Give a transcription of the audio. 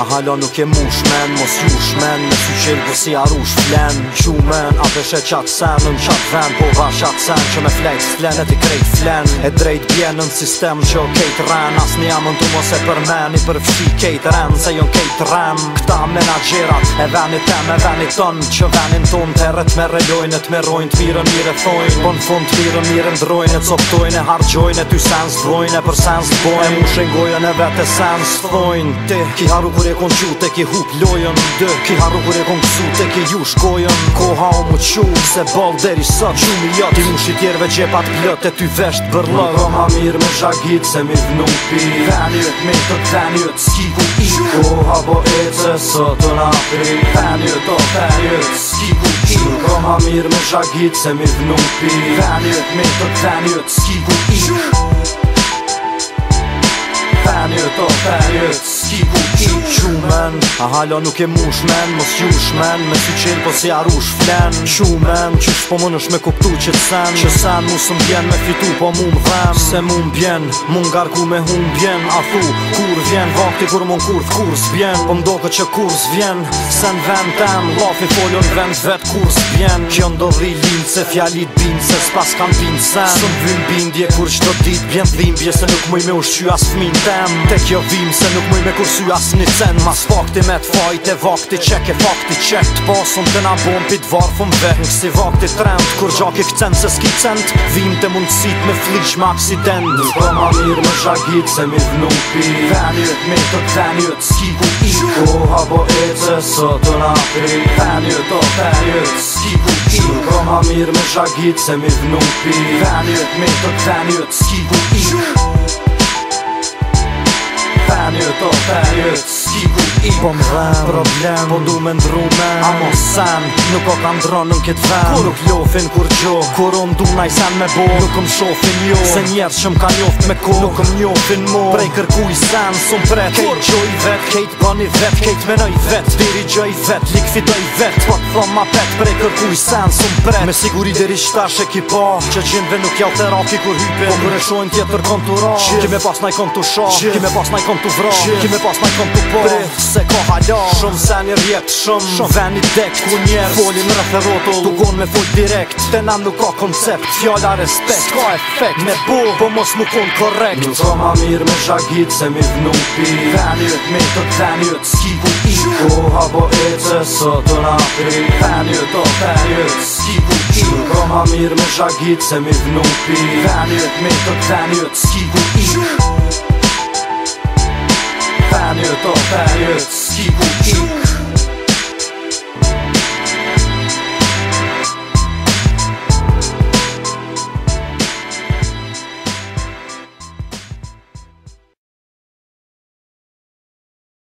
A hala nuk e mush men, mos jush men Në sy qërë dhe si arush flen Qumen, a dhe shë qatë sen Në qatë ven, po va qatë sen Që me flejt s'flen e ti krejt flen E drejt bjen në sistem që o kejt ren As një amën du mos e për men I përfi kejt ren, se jon kejt ren Këta menagjerat e venit tem e venit ton Që venin ton të rët me rejojnë Të merojnë të mirën mirë e thojnë Po në fund të mirën mirën drojnë E të e hargjojnë E ty sens dvojnë e për sens dvojnë, e e kon qu të ki hup lojën dë Ki haru kur e kon qësu të ki ju shkojën Koha o më qu se bal deri sa qumi jat Ti mushi tjerve qepat e plët e ty vesht për lë Më koha mirë me shagit se mi vnu pi Veni me të të s'ki ku i Koha bo e që së të na pri o të veni s'ki ku i Më koha mirë me shagit se mi vnu pi Veni me të të s'ki ku i Fanny, o tough, fanny, you're Qumen, a halo nuk e mushmen Mos jushmen, me si po si arush flen Qumen, që s'po më nësh me kuptu që t'sen Që sen, mu së mbjen me fitu po mu më dhem Se mu mbjen, mu ngarku me hu mbjen A thu, kur vjen, vakti kur mu nkurth kur s'bjen Po mdo këtë që kur s'vjen, se në tem Lafi folion vend vet kur s'bjen Kjo ndodhi lind, se fjalit bin, se s'pas kam bin sen Së bin, bindje kur qdo dit, bjen dhimbje Se nuk mëj me ushqy as fmin tem Te kjo vim, se nuk mëj me kursy as sen mas fakti me t'fajte Vakti qek e fakti qek t'pasun të na bom pi t'varfum ve Nuk si vakti trend, kur gjak e këcen se s'ki cent Vim të mundësit me flish me aksident Nuk pa mirë me shagit se mi vnu pi me të venjët s'ki i Ko habo e që të na pri Venjët o venjët s'ki ku i Ko ma mirë me shagit se mi vnu pi me të venjët s'ki i Fanny, you're the im Po më dhem problem Po du me ndru me Amo sem Nuk o kam dronë në këtë fem nuk lofin kur gjo Kur unë du naj sem me bo Nuk më um shofin jo Se njerë që më njoft me ko Nuk më um njofin mo Prej kërkuj sem Su më pret Kejt gjo i vet Kejt bën i vet Kejt menoj vet Diri gjo i vet Likfitoj vet Po të thom ma pet Prej kërkuj sem Su më pret Me siguri deri shtashe ki pa Që gjimve nuk jau të rapi kur hypin Po kërëshojn tjetër kontura Kime pas naj kontu shak Kime pas naj kontu vrak Kime pas naj kontu pa se ko halo Shumë se një rjetë, shumë shum. venit Ku njerës folin rrëth e me full direkt Te na nuk ka koncept Fjalla respekt Ska efekt Me bu Po mos nuk on korrekt Nuk ka ma mirë me shagit Se mi vnupi Venit me të venit Ski ku po i Ku ha bo e që së të napri Venit o venit Ski ku i Nuk ka ma mirë me shagit Se mi vnupi Venit me të venit Ski i 牛到家，牛屁股。